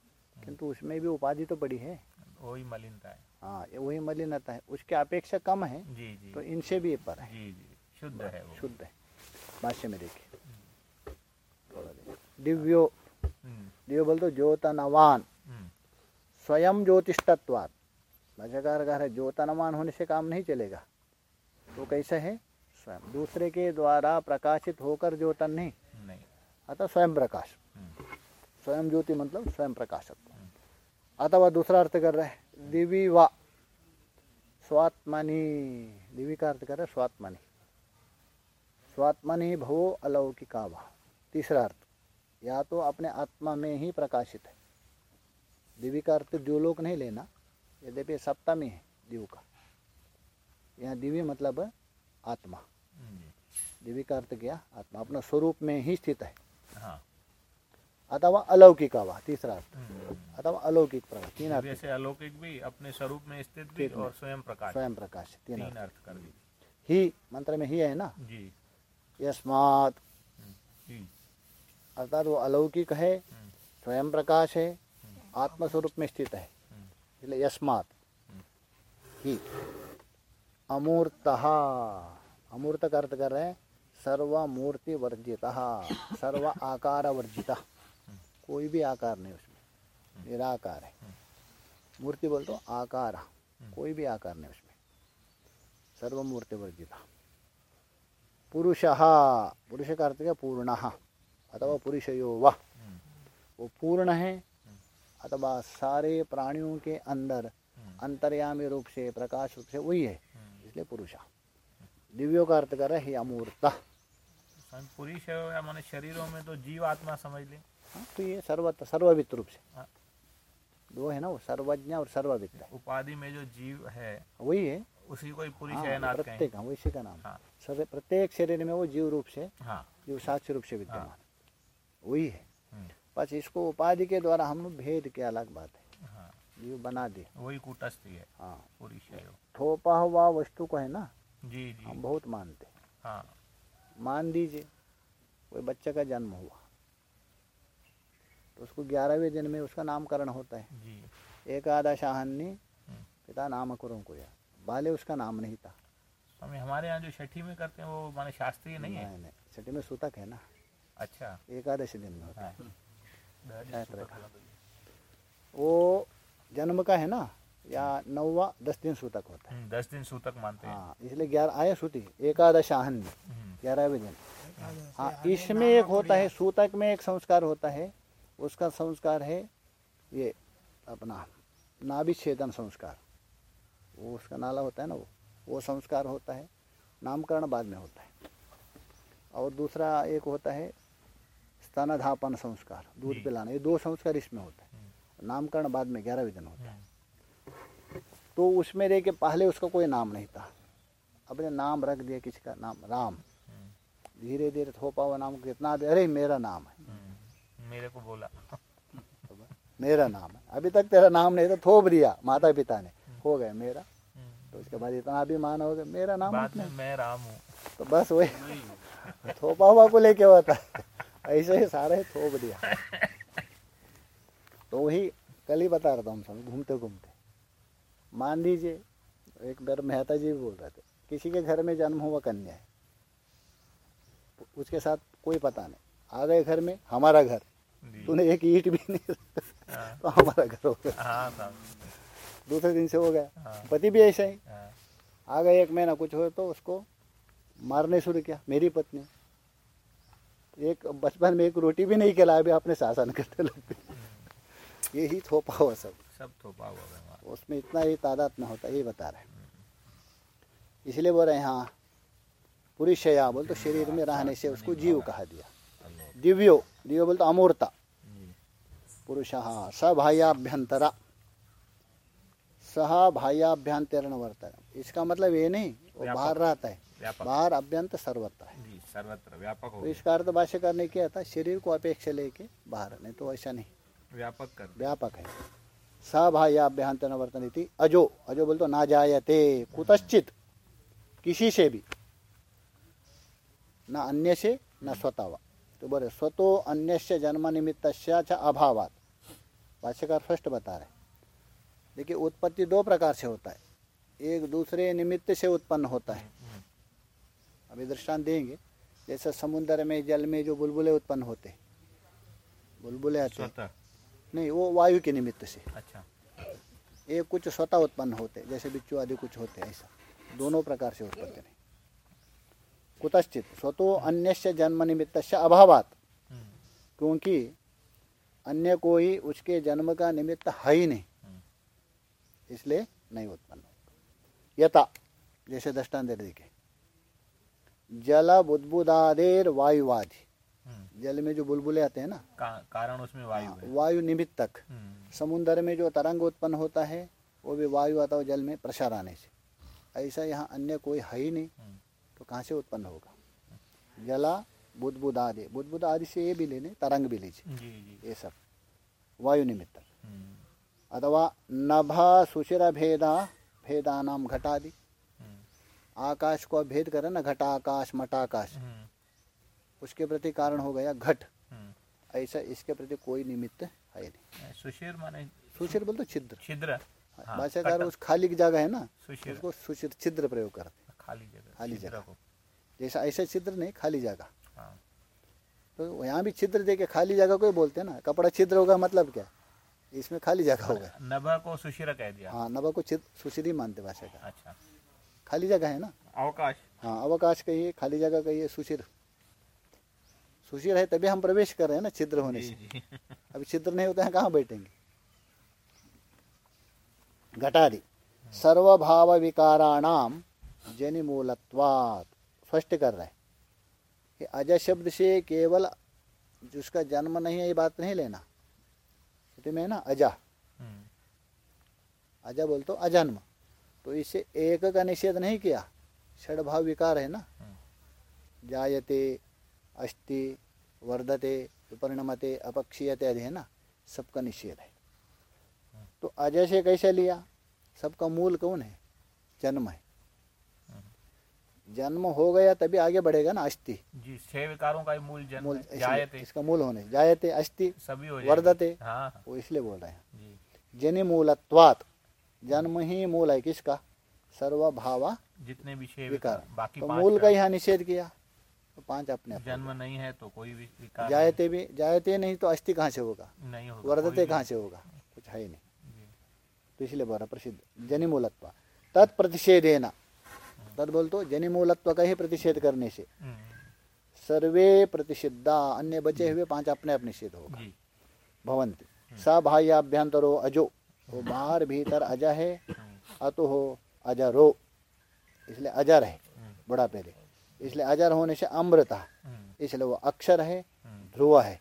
किंतु उसमें भी उपाधि तो बड़ी है। वही मलिनता है। हाँ वही मलिनता है। उसके अपेक्षा कम है जी जी। तो इनसे भी ये पर है। जी जी। शुद्ध है वो। शुद्ध है। भाष्य में देखिए। दिव्यो। हम्म, दिव्यो बोल तो ज्योतनवान। हम्म, स्वयं ज्योतिषत्वाद भाष्यकार कह रहे ज्योतनवान होने से काम नहीं चलेगा। तो कैसे है? स्वयं। दूसरे के द्वारा प्रकाशित होकर ज्योतन नहीं। नहीं। अतः स्वयं प्रकाश। हम्म, स्वयं ज्योति मतलब स्वयं प्रकाशत्व। अथवा दूसरा अर्थ कर रहे हैं दिवी वा। स्वात्मनि। दिवी का अर्थ कर रहे हैं स्वात्मनि। स्वात्मनि भवो अलौकिका वा। तीसरा अर्थ। या तो अपने आत्मा में ही प्रकाशित है। दिवी का अर्थ द्योलोक नहीं लेना यद्यपि सप्तमी है दिव का। यहाँ दिव्य मतलब आत्मा। जी दिवी का अर्थ क्या? आत्मा अपना स्वरूप में ही स्थित है। हाँ। अथवा अलौकिक वा तीसरा अर्थ। हम्म, अथवा अलौकिक प्रकाश तीन अर्थ। जैसे अलौकिक भी अपने स्वरूप में स्थित भी और स्वयं प्रकाश स्वयं प्रकाश तीन अर्थ। कर दी ही मंत्र में ही है ना? जी। यस्मात। जी। अर्थात वो अलौकिक है हम्म, स्वयं प्रकाश है आत्मस्वरूप में स्थित है। इसलिए यस्मात। ही। अमूर्त। अमूर्त का अर्थ कर रहे हैं सर्वमूर्ति वर्जित सर्व आकार वर्जित कोई भी आकार नहीं उसमें। निराकार है। मूर्ति बोल तो आकार। कोई भी आकार नहीं उसमें। सर्वमूर्ति वर्जित पुरुष। पुरुष का अर्थ क्या? पूर्ण। अथवा पुरुषयो वह हम्म, वो पूर्ण है अथवा सारे प्राणियों के अंदर हम्म, अंतर्यामी रूप से प्रकाश रूप से वही है। हम्म। इसलिए पुरुषा दिव्यो का अर्थ कर रहे अमूर्त। पुरुष या माने शरीरों में तो जीव आत्मा समझ ले। हाँ, तो ये सर्वत्र सर्ववित रूप से। हाँ। दो है ना वो सर्वज्ञ और सर्ववित उपाधि में जो जीव है वही है। उसी को पुरुष हाँ, है प्रत्येक हाँ, का नाम। हाँ। प्रत्येक शरीर में वो जीव रूप से हाँ। जीव साक्ष्य रूप से विद्यमान। वही है। हम्म, बस इसको उपाधि के द्वारा हम लोग भेद के अलग बात है। हाँ। जीव बना दे। वही कूटस्थ है। हाँ। थोपा हुआ वस्तु को है ना? जी जी। हम बहुत मानते हैं। हाँ। मान दीजिए कोई बच्चे का जन्म हुआ। तो उसको ग्यारहवें दिन में उसका नामकरण होता है। जी। एकादश आहन्नी हम्म। पिता नामकरण को या बाले उसका नाम नहीं था। हमारे यहाँ जो छठी में करते हैं वो माने शास्त्रीय नहीं है? नहीं नहीं। छठी में सूतक है ना? अच्छा। एकादश दिन में होता है। हाँ। दहज क्या सूतक तरह का? वो जन्म का है ना या नौवा दस दिन सूतक होता है। हम्म, दस दिन सूतक मानते हैं। हाँ इसलिए ग्यारह आया सूती एकादश आहन्नी हम्म, ग्यारहवें दिन। हाँ इसमें एक होता है सूतक में एक संस्कार होता है उसका संस्कार है ये अपना नाभि छेदन संस्कार। वो उसका नाला होता है ना वो वो संस्कार होता है नामकरण बाद में होता है। और दूसरा एक होता है स्तनधापन संस्कार दूध। पिलाना ये दो संस्कार इसमें होता है। नामकरण बाद में ग्यारहवें दिन होता है। हम्म, तो उसमें रह के पहले उसका कोई नाम नहीं था। अपने नाम रख दिया किसी का नाम राम। हम्म, धीरे धीरे थोपा हुआ नाम कितना भी अरे मेरा नाम है। हम्म, मेरे को बोला। मेरा नाम है। अभी तक तेरा नाम नहीं था थोप दिया माता पिता ने हो गया मेरा। हम्म, तो उसके बाद इतना अभिमान हो गया मेरा नाम बाद में मैं राम हूँ। तो बस वही। थोपा हुआ को लेके होता है। ऐसे ही सारे थोप दिया। तो वही कल ही बता रहा था हम सब घूमते घूमते मान लीजिए एक बार मेहता जी भी बोल रहे थे किसी के घर में जन्म हुआ कन्या है। उसके साथ कोई पता नहीं आ गए घर में हमारा घर। तूने एक ईट भी नहीं हाँ, तो हमारा घर हो गया। हाँ दूसरे दिन से हो गया। हाँ, पति भी ऐसे ही। हाँ, आ गए एक महीना कुछ हो तो उसको मारने शुरू किया मेरी पत्नी। एक बचपन में एक रोटी भी नहीं खिलाया भी अपने शासन करते लगते यही थोपा हुआ सब। सब थोपा हुआ उसमें इतना ही तादाद ना होता ये बता रहे इसलिए बोल रहे हैं हाँ पुरुषया बोल तो शरीर में रहने से उसको जीव कहा दिया। दिव्यो दिव्यो बोल तो अमूर्ता। पुरुष सभायाभ्यंतरा। सह भायाभ्यंतरण वर्तन इसका मतलब ये नहीं वो बाहर रहता है। बाहर अभ्यंत सर्वत्र है। सर्वत्र व्यापक हो तो। इसका अर्थ भाष्य करने क्या था शरीर को अपेक्षा लेके बाहर नहीं तो ऐसा नहीं। व्यापक कर व्यापक है। सभायाभ्यंतरण वर्तन इति अजो अजो बोल तो ना जायते कुतश्चित किसी से भी। न अन्य से न स्वतः। तो बोले स्वतो अन्य से जन्म निमित्त अभावात। भाष्यकार फ़र्स्ट बता रहे देखिए उत्पत्ति दो प्रकार से होता है। एक दूसरे निमित्त से उत्पन्न होता है। अभी दृष्टांत देंगे। जैसे समुद्र में जल में जो बुलबुले उत्पन्न होते बुलबुले आते नहीं वो वायु के निमित्त से। अच्छा। एक कुछ स्वतः उत्पन्न होते जैसे बिच्छू आदि कुछ होते ऐसा। दोनों प्रकार से उत्पत्ति नहीं कुतश्चित स्वतो अन्य जन्म निमित्त अभावात। हम्म, क्योंकि अन्य कोई उसके जन्म का निमित्त है ही नहीं। हम्म, इसलिए नहीं उत्पन्न होगा यथा जैसे दृष्टांत देखे। जल बुदबुदादेर वायुवादि हम्म, जल में जो बुलबुले आते हैं ना? का- कारण उसमें वायु है वायु निमित्तक। हम्म, समुद्र में जो तरंग उत्पन्न होता है वो भी वायु आता है जल में प्रसार आने से। ऐसा यहाँ अन्य कोई है ही नहीं हम्म, तो कहाँ से उत्पन्न होगा? जला बुदबुद आदि बुदबुद आदि से ये भी लेने तरंग भी लीजिए। ये सब। वायु निमित्त हम्म, अथवा नभ सुशिर भेदा भेदानाम घटादि। हम्म, आकाश को भेद करें ना घटाकाश मटाकाश। हम्म, उसके प्रति कारण हो गया घट। हम्म। ऐसा इसके प्रति कोई निमित्त है नहीं। सुशिर माने सुशिर बोल तो छिद्र। छिद्र। हाँ, भाषाकार उस खाली की जगह है ना उसको सुशिर छिद्र प्रयोग करते खाली जगह खाली जगह। जैसा ऐसे छिद्र नहीं खाली जगह। हाँ। तो यहाँ भी छिद्र देके खाली जगह को ही बोलते हैं ना कपड़ा छिद्र होगा मतलब क्या? इसमें खाली जगह होगा। नभ को सुशिर कह दिया। हाँ नभा को छिद्र सुशिर ही मानते भाषा का अच्छा। खाली जगह है ना? अवकाश। हाँ अवकाश कहिए खाली जगह कहिए सुशिर सुशिर है तभी हम प्रवेश कर रहे हैं ना छिद्र होने से। अभी छिद्र नहीं होते हैं कहाँ बैठेंगे? घटादि सर्वभाव विकाराणाम जनिमूलत्वात्। स्पष्ट कर रहे हैं कि अज शब्द से केवल जिसका जन्म नहीं है ये बात नहीं लेना। श्रुति में है ना अजा। हम्म, अजा बोल तो अजन्म। तो इससे एक का निषेध नहीं किया। षडभाव विकार है ना? जायते अस्ति वर्धते विपरिणमते अपक्षीयते आदि है ना? सबका निषेध है। तो अजय से कैसे लिया? सबका मूल कौन है? जन्म है। जन्म हो गया तभी आगे बढ़ेगा ना अस्थि जी छह विकारों का मूल जन्म मूल जायते। इसका मूल होने। जायते अस्थि सभी हो वर्धते हाँ। वो इसलिए बोल रहे हैं। जनि मूलत्वात। जन्म ही मूल है किसका? सर्वभावा जितने भी विकार। बाकी तो मूल का यहाँ निषेध किया। तो पाँच अपने जन्म नहीं है तो कोई भी विकार जायते भी जायते नहीं तो अस्थि कहाँ से होगा? नहीं- होगा वर्धते कहाँ से होगा? कुछ है ही नहीं। तो इसलिए बोला प्रसिद्ध। जनिमूलत्व। तत्प्रतिषेधेन। तद बोल तो जनिमूलत्व का ही प्रतिषेध करने से। हम्म, सर्वे प्रतिषिद्धा अन्य बचे हुए पाँच अपने आप निषेध होगा। भवंती। स बाह्याभ्यंतरो अजो। वो बाहर भीतर अज है अतो हो अजरो। इसलिए अजर है बड़ा पहले। इसलिए अजर होने से अमृत इसलिए वो अक्षर है ध्रुव है।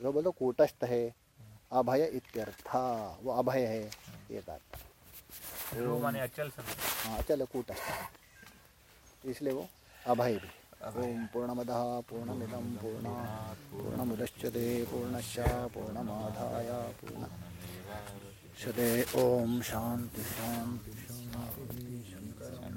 ध्रुव बोलो कूटस्थ है अभय इत्यर्थ वो अभय है ये बात। ध्रुव माने अचल हाँ चलो कूटस्थ है। इसलिए वो अभय भी। ओम पूर्णमद पूर्णमिदम पूर्ण पूर्णमुदच्यते पूर्णश्च पूर्णमाधाय पूर्ण। शते ओम शांति शांति शांति